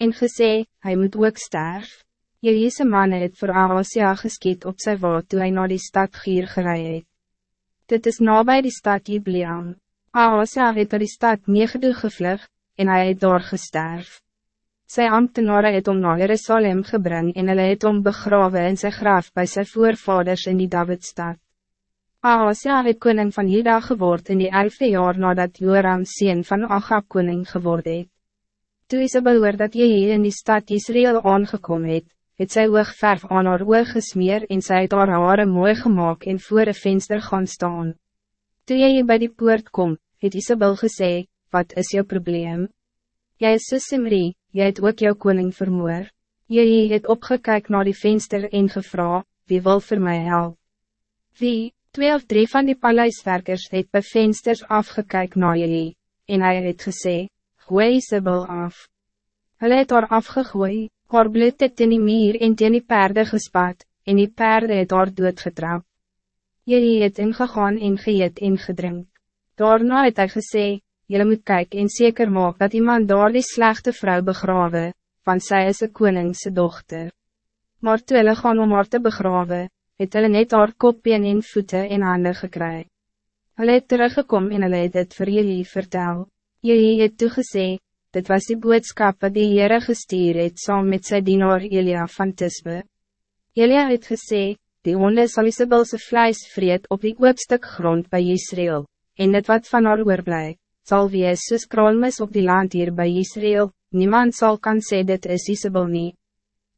En gesê, hy moet ook sterf. Jehiese man het voor Ahasia geskiet op sy waad toe hy na die stad Gier gerei het. Dit is nabij die stad Jibleam. Ahasia het door die stad Megedoe gevlug, en hij het daar gesterf. Sy ambtenare het om na Jerusalem gebring en hulle het om begrawe in sy graf bij zijn voorvaders in die Davidstad. Ahasia het koning van Juda geword in die elfde jaar nadat Joram sien van Achab koning geworden het. Toe Isabel hoor dat jy hier in die stad Israël aangekom het, het sy oogverf aan haar oog gesmeer en sy het haar haare mooi gemaakt en voor een venster gaan staan. Toe jy hier by die poort kom, het Isabel gesê, wat is jouw probleem? Jy is so Simri, jy het ook jou koning vermoor. Jy het opgekyk naar die venster en gevra, wie wil voor mij help? Wie, twee of drie van die paleiswerkers het bij vensters afgekyk naar jy, en hij het gesê, gooi Sibyl af. Hulle het haar afgegooi, haar bloed het in die meer en teen die perde gespat, en die perde het haar doodgetrap. Jy het ingegaan en geëet en gedrink. Daarna het hy gesê, Jullie moet kijken en zeker maak dat iemand daar die slechte vrouw begrawe, want zij is een koningse dochter. Maar toe hulle gaan om haar te begrawe, het hulle net haar kopje en voeten in handen gekry. Hulle het teruggekom en hulle het dit vir jullie vertel. Jullie het toegesê, dit was die boodskap wat die Heere gestuur het saam met sy dienaar Elia van Tisbe. Elia het gesê, die honde sal Isabelse vlees vreet op die oopstuk grond bij Israël, en dit wat van haar oorblijf zal wees soos kraalmis op die land hier bij Israël, niemand zal kan sê dit is Isabel nie.